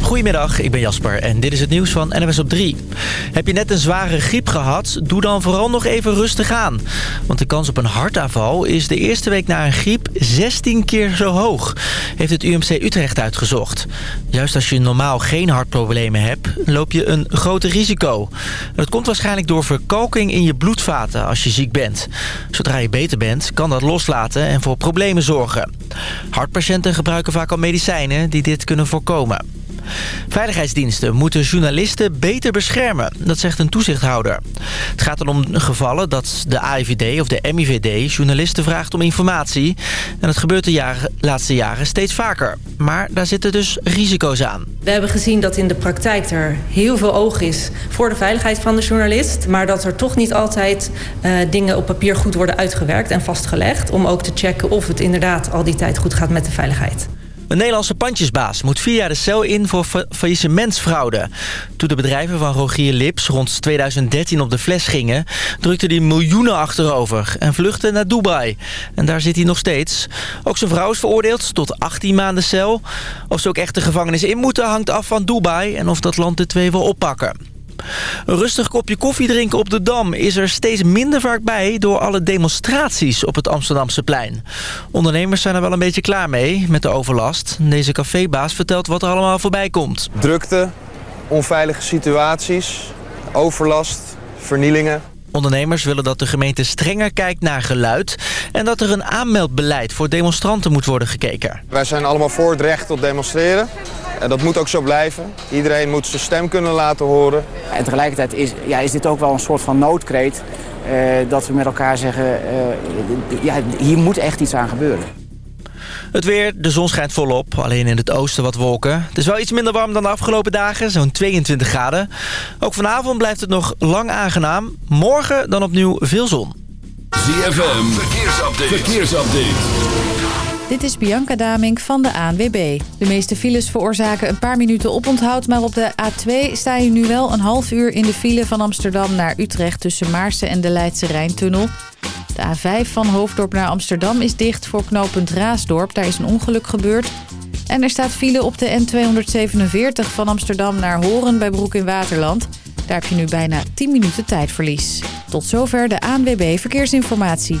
Goedemiddag, ik ben Jasper en dit is het nieuws van NWS op 3. Heb je net een zware griep gehad? Doe dan vooral nog even rustig aan. Want de kans op een hartaanval is de eerste week na een griep 16 keer zo hoog. Heeft het UMC Utrecht uitgezocht. Juist als je normaal geen hartproblemen hebt, loop je een groter risico. Dat komt waarschijnlijk door verkalking in je bloedvaten als je ziek bent. Zodra je beter bent, kan dat loslaten en voor problemen zorgen. Hartpatiënten gebruiken vaak al medicijnen die dit kunnen voorkomen. Veiligheidsdiensten moeten journalisten beter beschermen, dat zegt een toezichthouder. Het gaat dan om gevallen dat de AIVD of de MIVD journalisten vraagt om informatie. En dat gebeurt de jaren, laatste jaren steeds vaker. Maar daar zitten dus risico's aan. We hebben gezien dat in de praktijk er heel veel oog is voor de veiligheid van de journalist. Maar dat er toch niet altijd uh, dingen op papier goed worden uitgewerkt en vastgelegd. Om ook te checken of het inderdaad al die tijd goed gaat met de veiligheid. Een Nederlandse pandjesbaas moet vier jaar de cel in voor fa faillissementsfraude. Toen de bedrijven van Rogier Lips rond 2013 op de fles gingen... drukte hij miljoenen achterover en vluchtte naar Dubai. En daar zit hij nog steeds. Ook zijn vrouw is veroordeeld tot 18 maanden cel. Of ze ook echt de gevangenis in moeten hangt af van Dubai... en of dat land de twee wil oppakken. Een rustig kopje koffie drinken op de Dam is er steeds minder vaak bij... door alle demonstraties op het Amsterdamse plein. Ondernemers zijn er wel een beetje klaar mee met de overlast. Deze cafébaas vertelt wat er allemaal voorbij komt. Drukte, onveilige situaties, overlast, vernielingen... Ondernemers willen dat de gemeente strenger kijkt naar geluid... en dat er een aanmeldbeleid voor demonstranten moet worden gekeken. Wij zijn allemaal voor het recht tot demonstreren. En dat moet ook zo blijven. Iedereen moet zijn stem kunnen laten horen. En tegelijkertijd is, ja, is dit ook wel een soort van noodkreet... Uh, dat we met elkaar zeggen, uh, ja, hier moet echt iets aan gebeuren. Het weer, de zon schijnt volop, alleen in het oosten wat wolken. Het is wel iets minder warm dan de afgelopen dagen, zo'n 22 graden. Ook vanavond blijft het nog lang aangenaam. Morgen dan opnieuw veel zon. ZFM, verkeersupdate. verkeersupdate. Dit is Bianca Damink van de ANWB. De meeste files veroorzaken een paar minuten oponthoud... maar op de A2 sta je nu wel een half uur in de file van Amsterdam naar Utrecht... tussen Maarsen en de Leidse Rijntunnel. De A5 van Hoofddorp naar Amsterdam is dicht voor knooppunt Raasdorp. Daar is een ongeluk gebeurd. En er staat file op de N247 van Amsterdam naar Horen bij Broek in Waterland. Daar heb je nu bijna 10 minuten tijdverlies. Tot zover de ANWB Verkeersinformatie.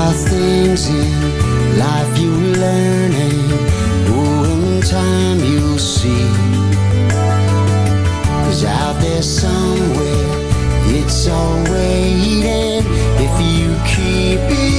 are things in life you learn and oh, in time you'll see. Cause out there somewhere, it's all waiting if you keep it.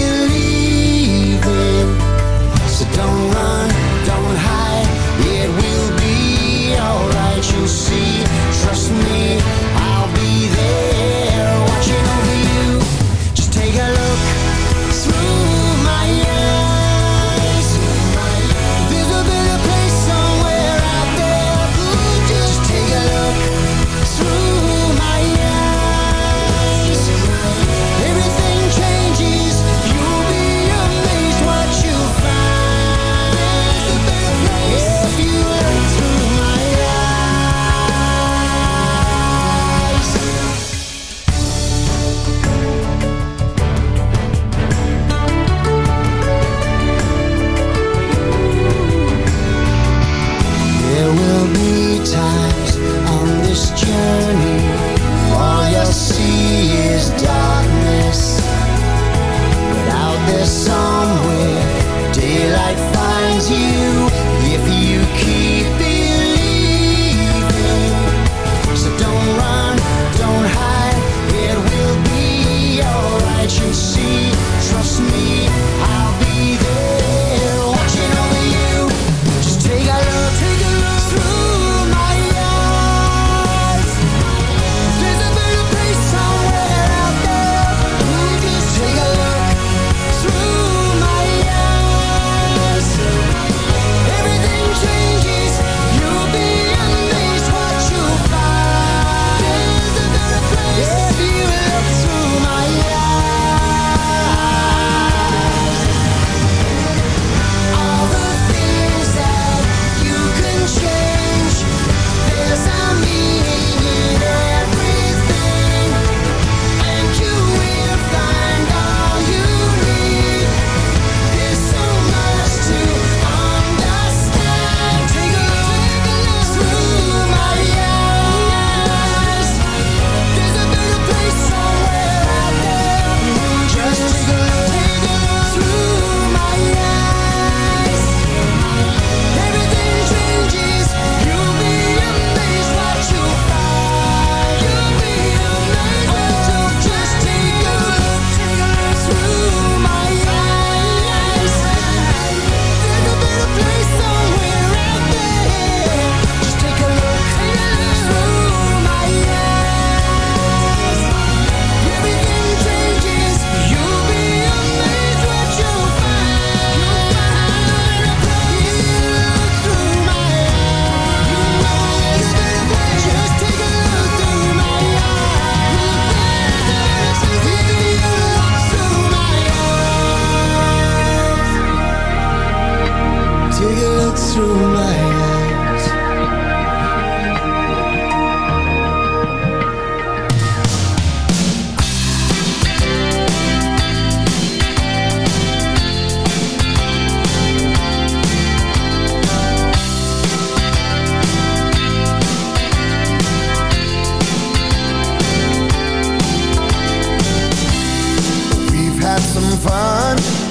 find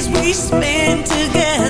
days we spent together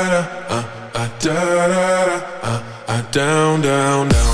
Da da, uh, uh, da da da, uh, uh, down, down, down,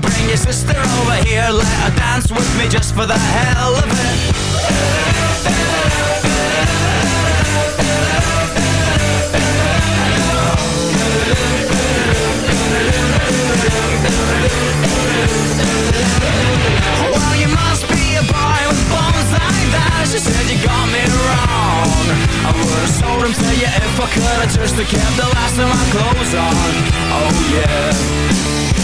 Bring your sister over here, let her dance with me just for the hell of it. Well, you must be a boy with bones like that. She said you got me wrong. I would've sold him to you if I could. I just kept the last of my clothes on. Oh yeah.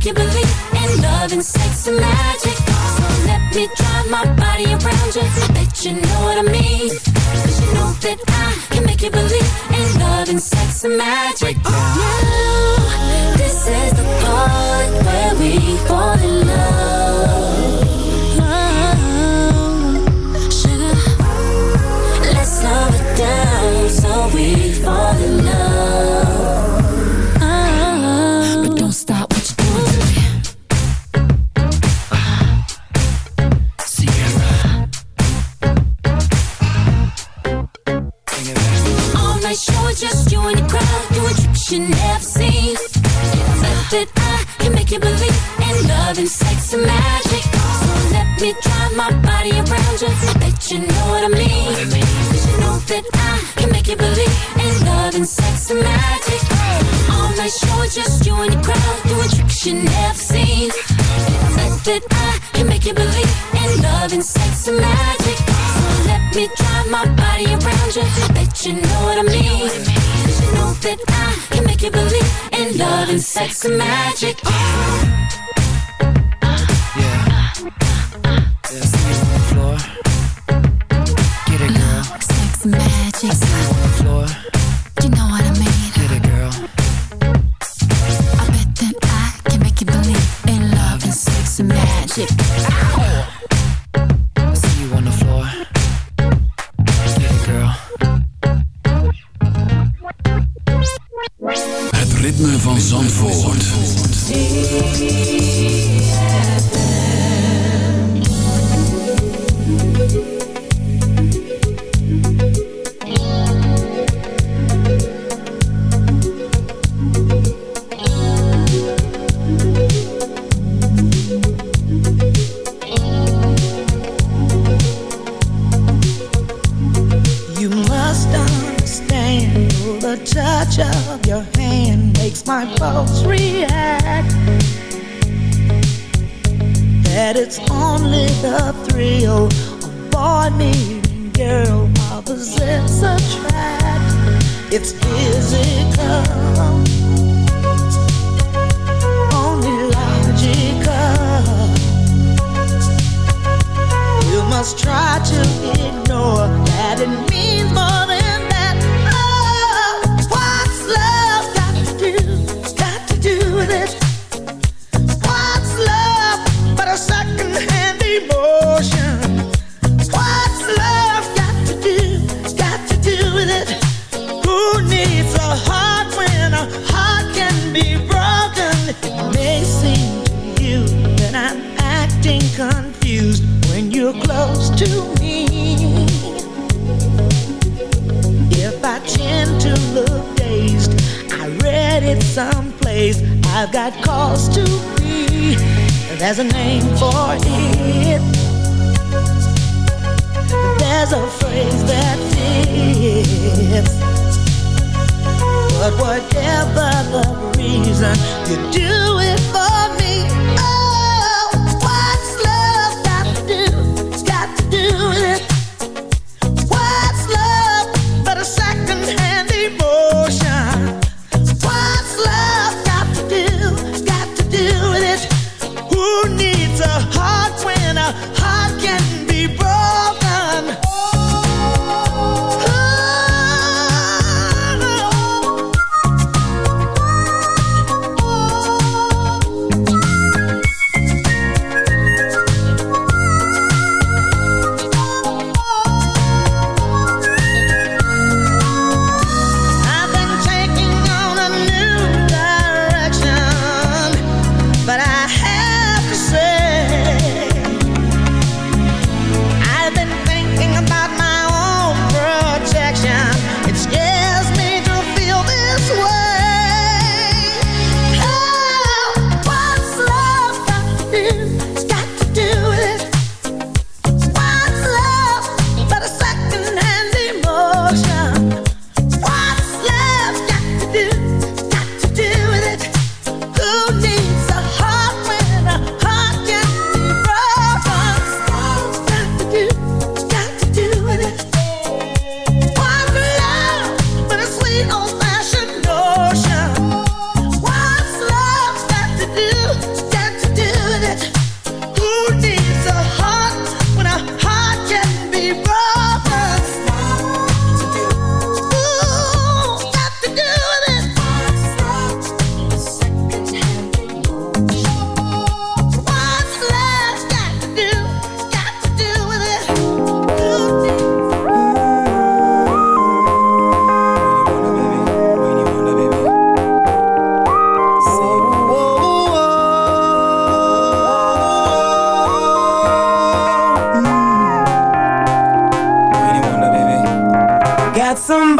make you believe in love and sex and magic. So let me drive my body around you. I bet you know what I mean. 'Cause you know that I can make you believe in love and sex and magic. Now, oh, this is the part where we fall in love. I bet you know what I mean. 'Cause you know that I can make you believe in love and sex and magic. All night show, just you and the crowd doing tricks you never seen. Bet that I can make you believe in love and sex and magic. So let me drive my body around you. Bet you know what I mean. 'Cause you know that I can make you believe in love and sex and magic. Somebody,